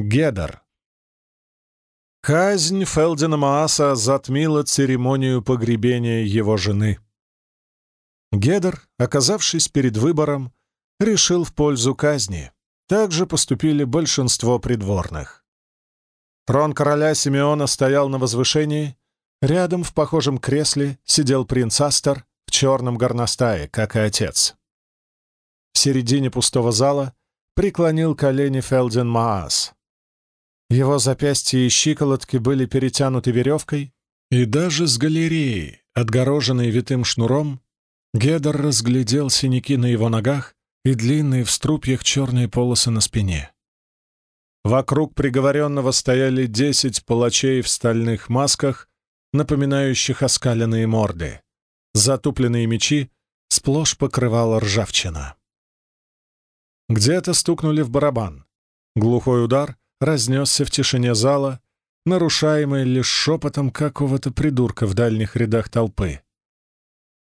Гедер. Казнь Фелдина Мааса затмила церемонию погребения его жены. Гедер, оказавшись перед выбором, решил в пользу казни. Так же поступили большинство придворных. Трон короля Симеона стоял на возвышении, рядом в похожем кресле сидел принц Астер в черном горностае, как и отец. В середине пустого зала преклонил колени Фелден Маас. Его запястья и щиколотки были перетянуты веревкой, и даже с галереи, отгороженной витым шнуром, Гедер разглядел синяки на его ногах и длинные в струпьях черные полосы на спине. Вокруг приговоренного стояли десять палачей в стальных масках, напоминающих оскаленные морды. Затупленные мечи сплошь покрывала ржавчина. Где-то стукнули в барабан. Глухой удар разнесся в тишине зала, нарушаемый лишь шепотом какого-то придурка в дальних рядах толпы.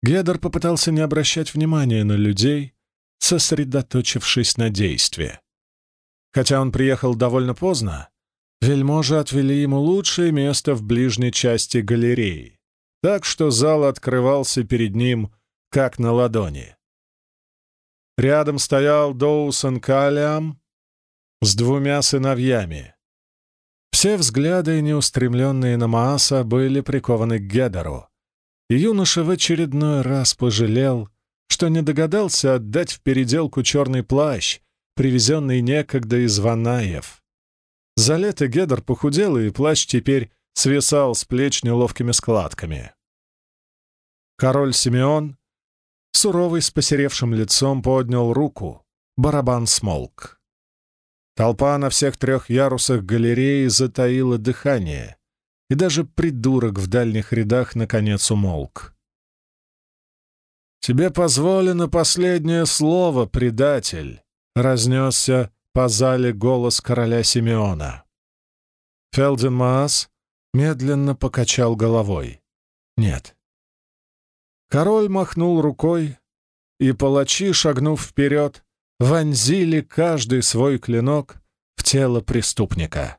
Гедер попытался не обращать внимания на людей, сосредоточившись на действии. Хотя он приехал довольно поздно, вельможи отвели ему лучшее место в ближней части галереи, так что зал открывался перед ним, как на ладони. Рядом стоял Доусон Калиам с двумя сыновьями. Все взгляды, неустремленные на Мааса, были прикованы к Гедеру, юноша в очередной раз пожалел, что не догадался отдать в переделку черный плащ, привезенный некогда из Ванаев. За лето Гедер похудел, и плащ теперь свисал с плеч неловкими складками. Король Симеон суровый с посеревшим лицом, поднял руку. Барабан смолк. Толпа на всех трех ярусах галереи затаила дыхание, и даже придурок в дальних рядах наконец умолк. «Тебе позволено последнее слово, предатель!» — разнесся по зале голос короля Симеона. Фелден Маас медленно покачал головой. «Нет, Король махнул рукой, и палачи, шагнув вперед, вонзили каждый свой клинок в тело преступника.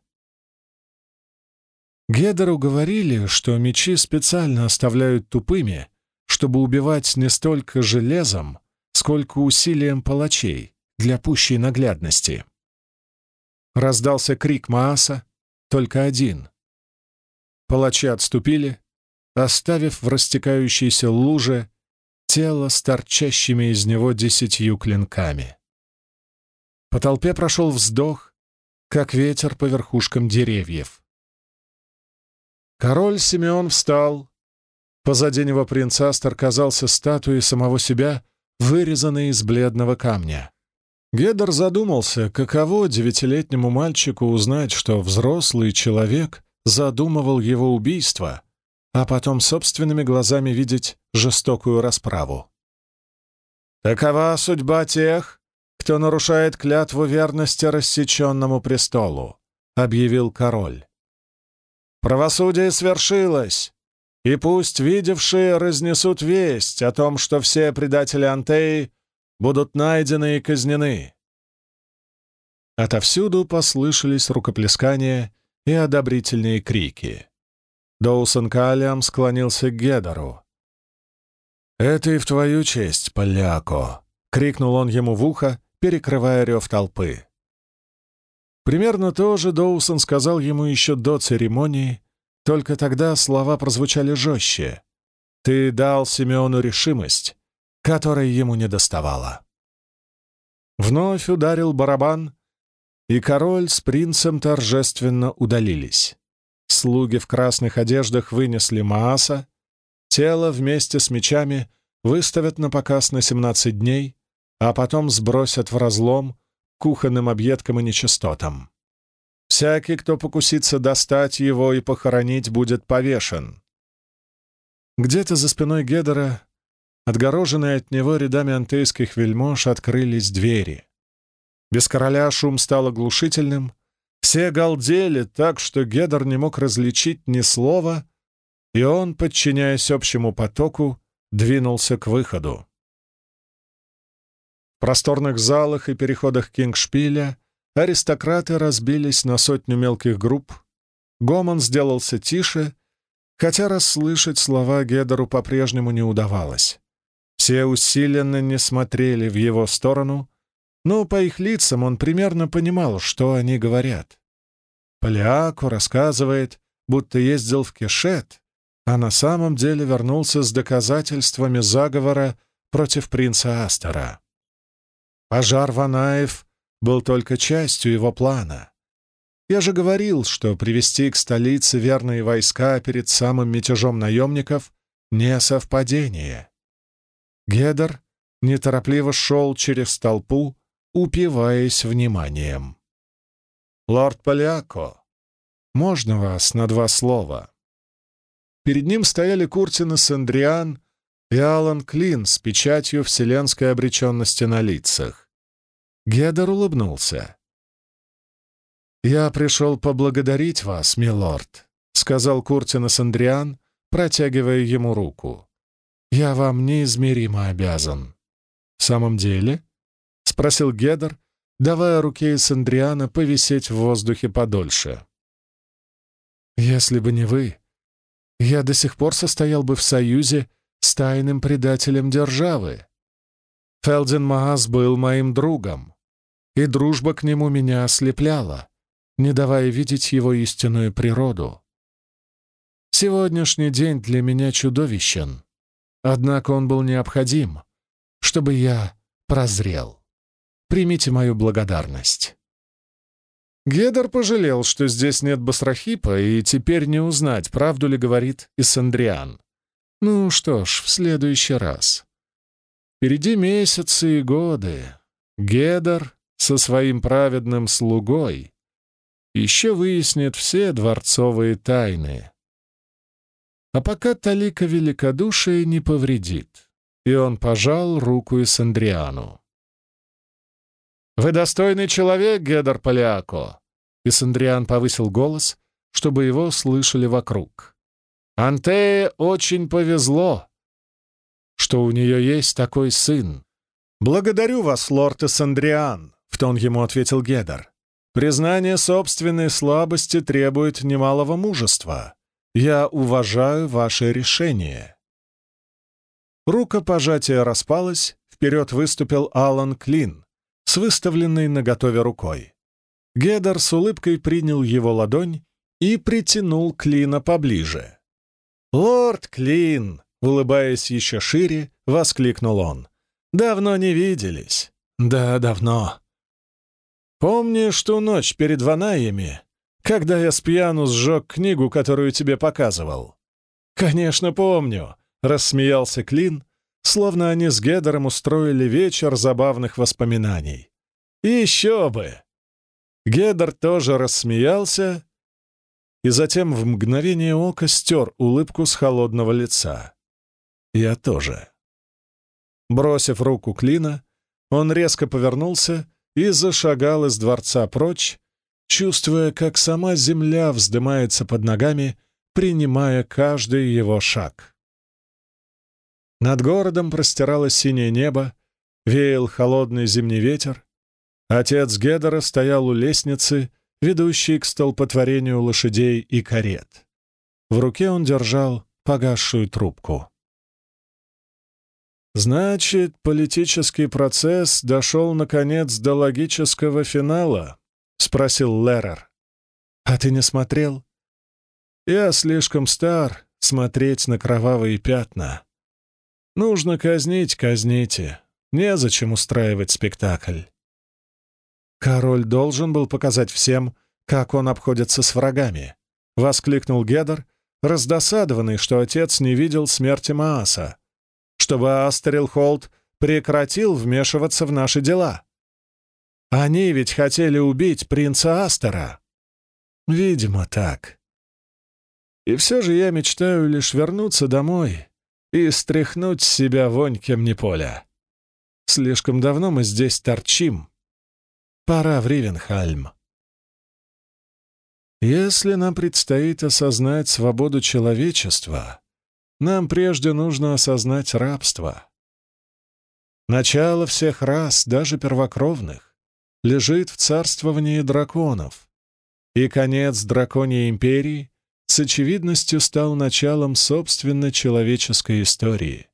Гедеру говорили, что мечи специально оставляют тупыми, чтобы убивать не столько железом, сколько усилием палачей для пущей наглядности. Раздался крик Мааса, только один. Палачи отступили, оставив в растекающейся луже тело с торчащими из него десятью клинками. По толпе прошел вздох, как ветер по верхушкам деревьев. Король Симеон встал. Позади него принц Астер казался статуей самого себя, вырезанной из бледного камня. Гедер задумался, каково девятилетнему мальчику узнать, что взрослый человек задумывал его убийство — а потом собственными глазами видеть жестокую расправу. Такова судьба тех, кто нарушает клятву верности рассеченному престолу, объявил король. Правосудие свершилось, и пусть видевшие разнесут весть о том, что все предатели Антеи будут найдены и казнены. Отовсюду послышались рукоплескания и одобрительные крики. Доусон Калиам склонился к Гедору. «Это и в твою честь, поляко!» — крикнул он ему в ухо, перекрывая рев толпы. Примерно то же Доусон сказал ему еще до церемонии, только тогда слова прозвучали жестче. «Ты дал Симеону решимость, которой ему не доставала». Вновь ударил барабан, и король с принцем торжественно удалились. Слуги в красных одеждах вынесли Мааса, тело вместе с мечами выставят на показ на 17 дней, а потом сбросят в разлом кухонным объедкам и нечистотам. Всякий, кто покусится достать его и похоронить, будет повешен. Где-то за спиной Гедера, отгороженные от него рядами антейских вельмож, открылись двери. Без короля шум стал оглушительным, все галдели так, что Гедор не мог различить ни слова, и он, подчиняясь общему потоку, двинулся к выходу. Просторных залах и переходах Кингшпиля аристократы разбились на сотню мелких групп. Гомон сделался тише, хотя расслышать слова Гедеру по-прежнему не удавалось. Все усиленно не смотрели в его сторону, но по их лицам он примерно понимал, что они говорят. Поляку рассказывает, будто ездил в Кешет, а на самом деле вернулся с доказательствами заговора против принца Астера. Пожар Ванаев был только частью его плана. Я же говорил, что привести к столице верные войска перед самым мятежом наемников — не совпадение. Гедер неторопливо шел через толпу, упиваясь вниманием. «Лорд Поляко, можно вас на два слова?» Перед ним стояли Куртин и Сандриан и Алан Клин с печатью вселенской обреченности на лицах. Гедер улыбнулся. «Я пришел поблагодарить вас, милорд», — сказал Куртин и Сандриан, протягивая ему руку. «Я вам неизмеримо обязан». «В самом деле?» — спросил Гедер, давая руке Сандриана повисеть в воздухе подольше. «Если бы не вы, я до сих пор состоял бы в союзе с тайным предателем державы. Фелдин Маас был моим другом, и дружба к нему меня ослепляла, не давая видеть его истинную природу. Сегодняшний день для меня чудовищен, однако он был необходим, чтобы я прозрел. Примите мою благодарность. Гедер пожалел, что здесь нет Басрахипа, и теперь не узнать, правду ли говорит Исандриан. Ну что ж, в следующий раз. Впереди месяцы и годы. Гедер со своим праведным слугой еще выяснит все дворцовые тайны. А пока Талика великодушие не повредит, и он пожал руку Исандриану. «Вы достойный человек, Гедор Поляко!» Исандриан повысил голос, чтобы его слышали вокруг. «Антее очень повезло, что у нее есть такой сын». «Благодарю вас, лорд Исандриан», — тон ему ответил Гедор. «Признание собственной слабости требует немалого мужества. Я уважаю ваше решение». Рукопожатие распалось, вперед выступил Алан Клин, с выставленной наготове рукой. Гедер с улыбкой принял его ладонь и притянул Клина поближе. «Лорд Клин!» — улыбаясь еще шире, воскликнул он. «Давно не виделись». «Да, давно». «Помнишь ту ночь перед Ванаями, когда я с пьяну сжег книгу, которую тебе показывал?» «Конечно, помню», — рассмеялся Клин, словно они с Гедером устроили вечер забавных воспоминаний. И еще бы! Гедер тоже рассмеялся и затем в мгновение ока стер улыбку с холодного лица. Я тоже. Бросив руку Клина, он резко повернулся и зашагал из дворца прочь, чувствуя, как сама земля вздымается под ногами, принимая каждый его шаг. Над городом простиралось синее небо, веял холодный зимний ветер. Отец Гедера стоял у лестницы, ведущей к столпотворению лошадей и карет. В руке он держал погасшую трубку. «Значит, политический процесс дошел, наконец, до логического финала?» — спросил Лерер. «А ты не смотрел?» «Я слишком стар смотреть на кровавые пятна. Нужно казнить, казните. Незачем устраивать спектакль. Король должен был показать всем, как он обходится с врагами. Воскликнул Гедер, раздосадованный, что отец не видел смерти Мааса, чтобы Астерил Холт прекратил вмешиваться в наши дела. Они ведь хотели убить принца Астера. Видимо, так. И все же я мечтаю лишь вернуться домой и стряхнуть с себя вонь Кемниполя. Слишком давно мы здесь торчим. Пора в Ривенхальм. Если нам предстоит осознать свободу человечества, нам прежде нужно осознать рабство. Начало всех рас, даже первокровных, лежит в царствовании драконов, и конец драконьей империи с очевидностью стал началом собственно человеческой истории.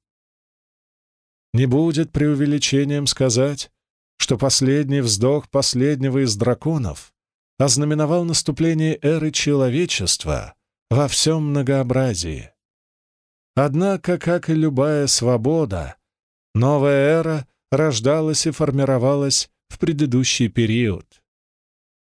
Не будет преувеличением сказать, что последний вздох последнего из драконов ознаменовал наступление эры человечества во всем многообразии. Однако, как и любая свобода, новая эра рождалась и формировалась в предыдущий период.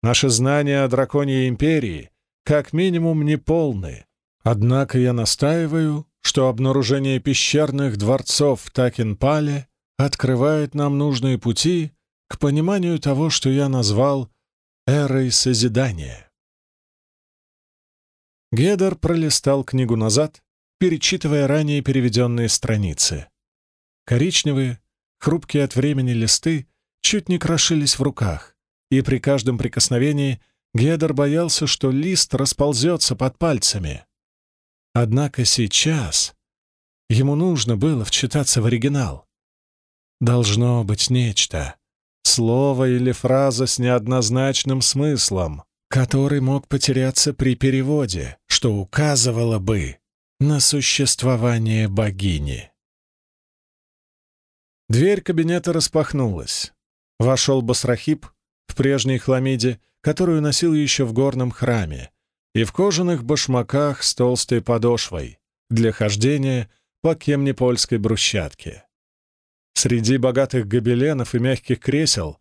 Наши знания о драконьей империи как минимум неполны, однако я настаиваю, что обнаружение пещерных дворцов в Такинпале открывает нам нужные пути к пониманию того, что я назвал «эрой созидания». Гедер пролистал книгу назад, перечитывая ранее переведенные страницы. Коричневые, хрупкие от времени листы чуть не крошились в руках, и при каждом прикосновении Гедер боялся, что лист расползется под пальцами. Однако сейчас ему нужно было вчитаться в оригинал. Должно быть нечто, слово или фраза с неоднозначным смыслом, который мог потеряться при переводе, что указывало бы на существование богини. Дверь кабинета распахнулась. Вошел Басрахип в прежней хламиде, которую носил еще в горном храме, и в кожаных башмаках с толстой подошвой для хождения по кемнепольской брусчатке. Среди богатых гобеленов и мягких кресел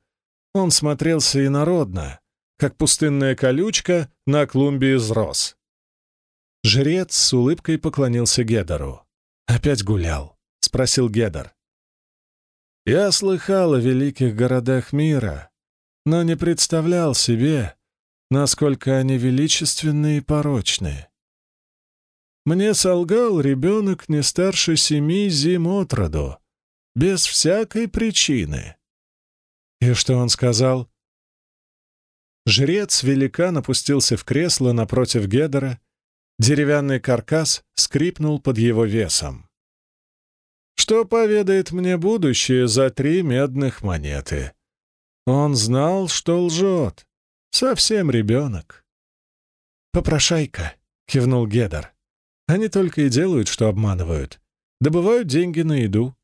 он смотрелся инородно, как пустынная колючка на клумбе из роз. Жрец с улыбкой поклонился Гедору. «Опять гулял?» — спросил Гедор. «Я слыхал о великих городах мира, но не представлял себе, насколько они величественны и порочны. Мне солгал ребенок не старше семи зим от роду, без всякой причины. И что он сказал? Жрец-великан опустился в кресло напротив Гедера, деревянный каркас скрипнул под его весом. Что поведает мне будущее за три медных монеты? Он знал, что лжет. Совсем ребенок. «Попрошайка», — кивнул Гедер. «Они только и делают, что обманывают. Добывают деньги на еду.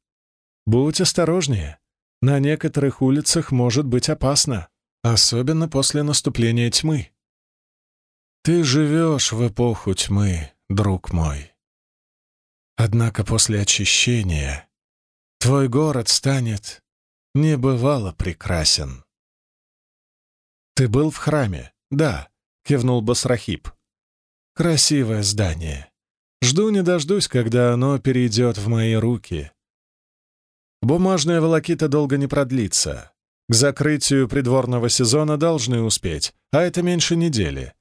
Будь осторожнее. На некоторых улицах может быть опасно, особенно после наступления тьмы. Ты живешь в эпоху тьмы, друг мой. Однако после очищения твой город станет небывало прекрасен. «Ты был в храме?» «Да», — кивнул Басрахип. «Красивое здание. Жду не дождусь, когда оно перейдет в мои руки. Бумажная волокита долго не продлится. К закрытию придворного сезона должны успеть, а это меньше недели.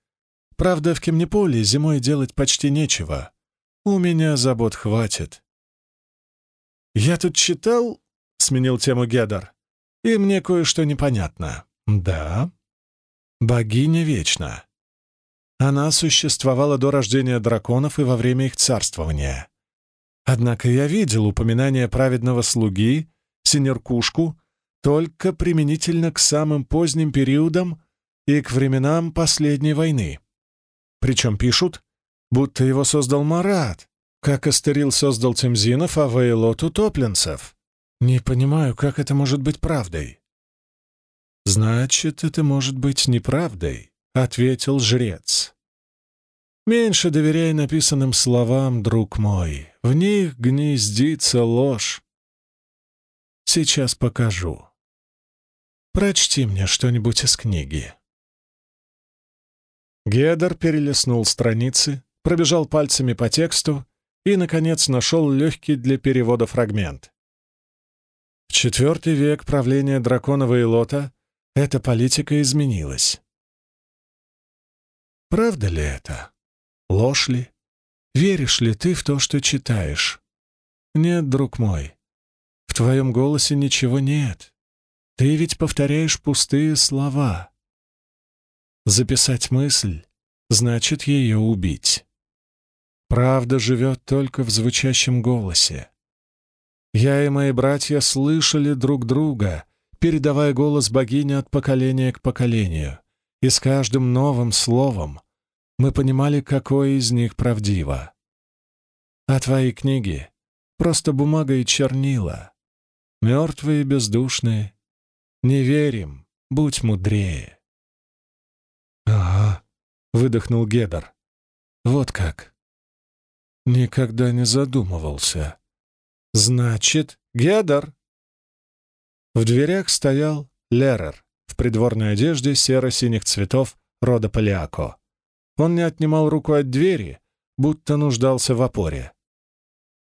Правда, в Кемнеполе зимой делать почти нечего. У меня забот хватит. «Я тут читал», — сменил тему Гедар, — «и мне кое-что непонятно». «Да?» «Богиня вечна. Она существовала до рождения драконов и во время их царствования. Однако я видел упоминание праведного слуги, Синеркушку, только применительно к самым поздним периодам и к временам последней войны. Причем пишут, будто его создал Марат, как Астерил создал Темзинов, а Вейлот — утопленцев. Не понимаю, как это может быть правдой. «Значит, это может быть неправдой», — ответил жрец. Меньше доверяй написанным словам, друг мой. В них гнездится ложь. Сейчас покажу. Прочти мне что-нибудь из книги. Гедер перелистнул страницы, пробежал пальцами по тексту и, наконец, нашел легкий для перевода фрагмент. В четвертый век правления драконова и лота эта политика изменилась. Правда ли это? Ложь ли? Веришь ли ты в то, что читаешь? Нет, друг мой, в твоем голосе ничего нет. Ты ведь повторяешь пустые слова. Записать мысль значит ее убить. Правда живет только в звучащем голосе. Я и мои братья слышали друг друга, передавая голос богини от поколения к поколению, и с каждым новым словом мы понимали, какое из них правдиво. А твои книги — просто бумага и чернила. Мертвые и бездушные. Не верим, будь мудрее. «Ага», — выдохнул Гедер. «Вот как». Никогда не задумывался. «Значит, Гедер!» В дверях стоял Лерер в придворной одежде серо-синих цветов рода Полиако. Он не отнимал руку от двери, будто нуждался в опоре.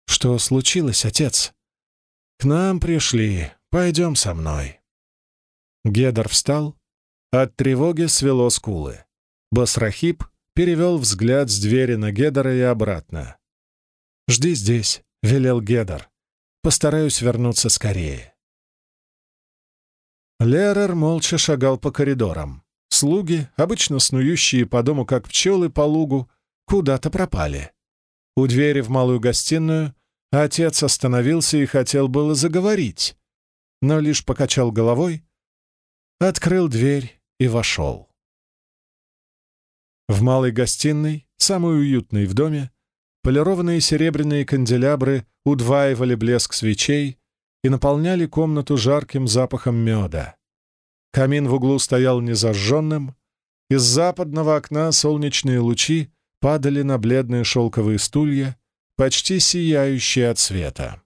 «Что случилось, отец?» «К нам пришли. Пойдем со мной». Гедор встал. От тревоги свело скулы. Басрахип перевел взгляд с двери на Гедора и обратно. «Жди здесь», — велел Гедор. «Постараюсь вернуться скорее». Лерер молча шагал по коридорам. Слуги, обычно снующие по дому как пчелы по лугу, куда-то пропали. У двери в малую гостиную отец остановился и хотел было заговорить, но лишь покачал головой, открыл дверь и вошел. В малой гостиной, самой уютной в доме, полированные серебряные канделябры удваивали блеск свечей и наполняли комнату жарким запахом меда. Камин в углу стоял незажженным, из западного окна солнечные лучи падали на бледные шелковые стулья, почти сияющие от света.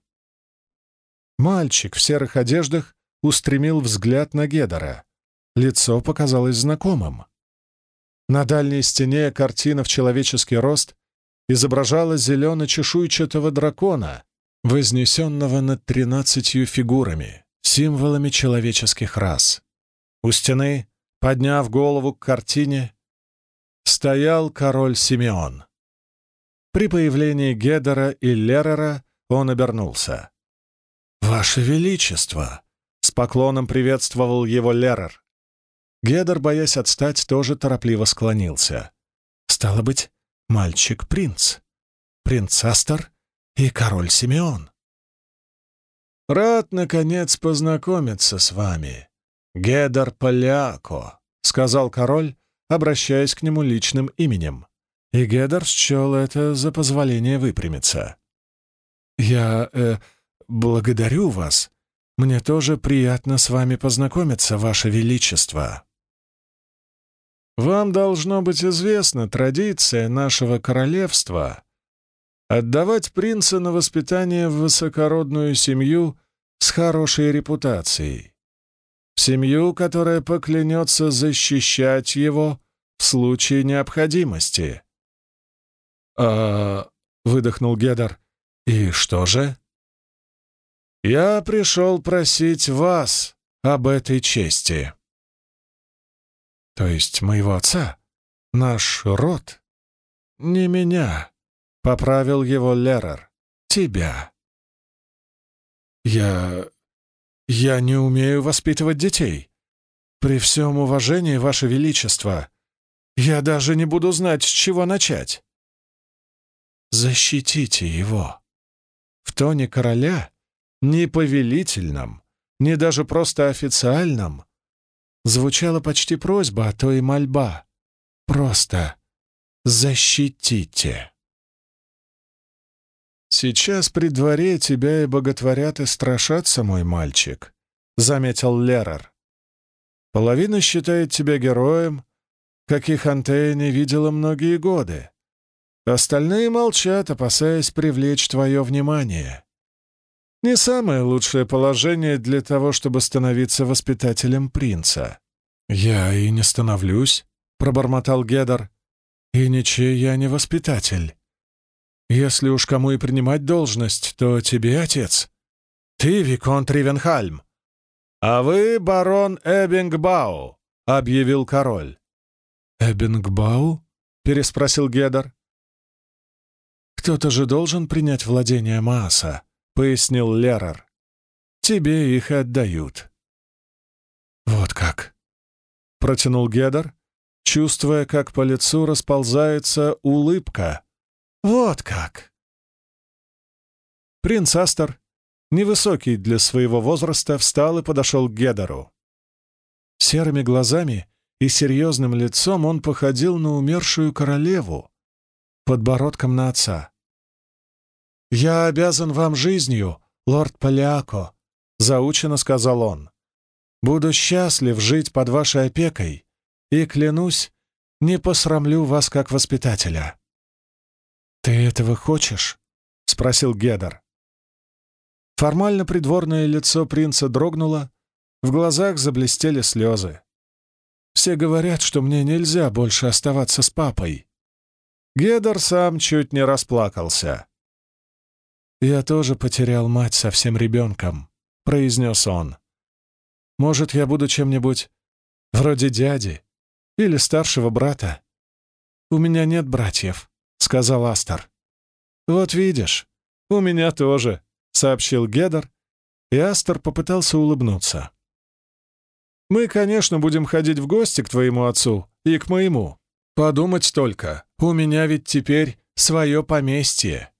Мальчик в серых одеждах устремил взгляд на Гедора. Лицо показалось знакомым. На дальней стене картина в человеческий рост изображала зелено-чешуйчатого дракона, вознесенного над тринадцатью фигурами, символами человеческих рас. У стены, подняв голову к картине, стоял король Симеон. При появлении Гедера и Лерера он обернулся. «Ваше Величество!» — с поклоном приветствовал его Лерер. Гедер, боясь отстать, тоже торопливо склонился. «Стало быть, мальчик-принц, принц Астер и король Симеон. Рад, наконец, познакомиться с вами, Гедер Поляко», — сказал король, обращаясь к нему личным именем. И Гедер счел это за позволение выпрямиться. «Я... Э, благодарю вас. Мне тоже приятно с вами познакомиться, Ваше Величество». «Вам должно быть известна традиция нашего королевства отдавать принца на воспитание в высокородную семью с хорошей репутацией семью, которая поклянется защищать его в случае необходимости. «А...» — выдохнул Гедар. «И что же?» «Я пришел просить вас об этой чести». «То есть моего отца? Наш род?» «Не меня», — поправил его Лерер. «Тебя». «Я... «Я не умею воспитывать детей. При всем уважении, Ваше Величество, я даже не буду знать, с чего начать». «Защитите его». В тоне короля, не повелительном, не даже просто официальном, звучала почти просьба, а то и мольба. Просто защитите. «Сейчас при дворе тебя и боготворят и страшатся, мой мальчик», — заметил Лерер. «Половина считает тебя героем, каких Антея не видела многие годы. Остальные молчат, опасаясь привлечь твое внимание. Не самое лучшее положение для того, чтобы становиться воспитателем принца». «Я и не становлюсь», — пробормотал Гедор. «И ничей я не воспитатель». Если уж кому и принимать должность, то тебе, отец. Ты Виконт Ривенхальм. А вы барон Эббингбау, — объявил король. «Эббингбау?» — переспросил Гедер. «Кто-то же должен принять владение Мааса», — пояснил Лерер. «Тебе их отдают». «Вот как», — протянул Гедер, чувствуя, как по лицу расползается улыбка, «Вот как!» Принц Астер невысокий для своего возраста, встал и подошел к Гедору. Серыми глазами и серьезным лицом он походил на умершую королеву, подбородком на отца. «Я обязан вам жизнью, лорд Поляко», — заучено сказал он. «Буду счастлив жить под вашей опекой и, клянусь, не посрамлю вас как воспитателя». «Ты этого хочешь?» — спросил Гедер. Формально придворное лицо принца дрогнуло, в глазах заблестели слезы. «Все говорят, что мне нельзя больше оставаться с папой». Гедер сам чуть не расплакался. «Я тоже потерял мать совсем ребенком», — произнес он. «Может, я буду чем-нибудь вроде дяди или старшего брата?» «У меня нет братьев», — сказал Астер. «Вот видишь, у меня тоже», — сообщил Гедер, и Астер попытался улыбнуться. «Мы, конечно, будем ходить в гости к твоему отцу и к моему. Подумать только, у меня ведь теперь свое поместье».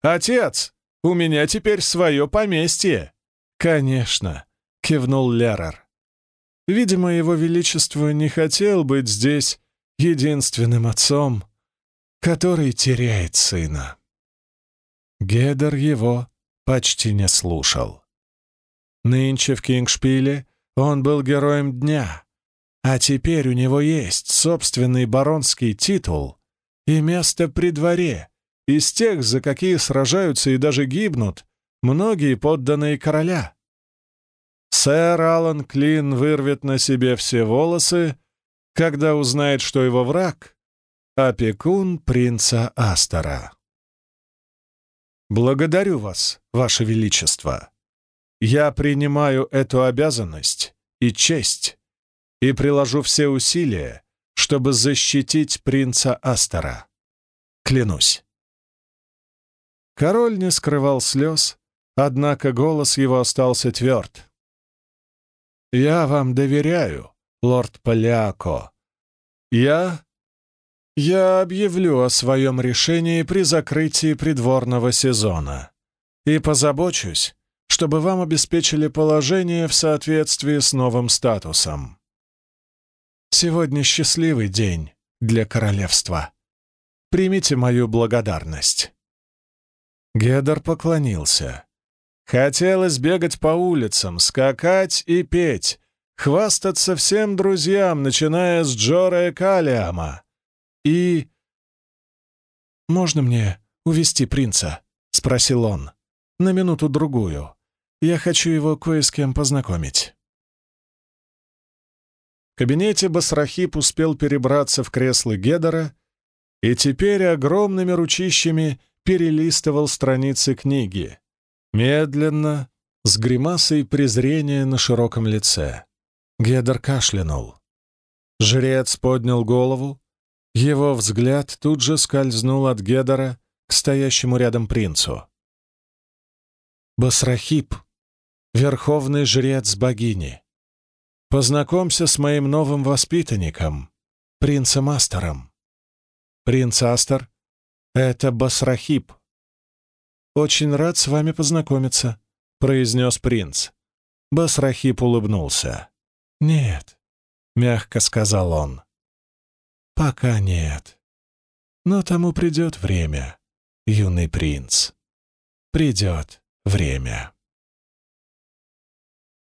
«Отец, у меня теперь свое поместье!» «Конечно», — кивнул Лерер. «Видимо, его величество не хотел быть здесь единственным отцом, который теряет сына». Гедер его почти не слушал. Нынче в Кингшпиле он был героем дня, а теперь у него есть собственный баронский титул и место при дворе, из тех, за какие сражаются и даже гибнут многие подданные короля. Сэр Алан Клин вырвет на себе все волосы, когда узнает, что его враг — опекун принца Астора. «Благодарю вас, ваше величество. Я принимаю эту обязанность и честь и приложу все усилия, чтобы защитить принца Астора. Клянусь». Король не скрывал слез, однако голос его остался тверд. «Я вам доверяю, лорд Поляко. Я я объявлю о своем решении при закрытии придворного сезона и позабочусь, чтобы вам обеспечили положение в соответствии с новым статусом. Сегодня счастливый день для королевства. Примите мою благодарность». Гедор поклонился. Хотелось бегать по улицам, скакать и петь, хвастаться всем друзьям, начиная с Джора Калиама и... «Можно мне увести принца?» — спросил он. «На минуту-другую. Я хочу его кое с кем познакомить». В кабинете Басрахип успел перебраться в кресло Гедора и теперь огромными ручищами перелистывал страницы книги. Медленно, с гримасой презрения на широком лице. Гедор кашлянул. Жрец поднял голову, его взгляд тут же скользнул от Гедора к стоящему рядом принцу. «Басрахип, верховный жрец богини, познакомься с моим новым воспитанником, принцем Астером. Принц Астер — это Басрахип». «Очень рад с вами познакомиться», — произнес принц. Басрахип улыбнулся. «Нет», — мягко сказал он. «Пока нет. Но тому придет время, юный принц. Придет время».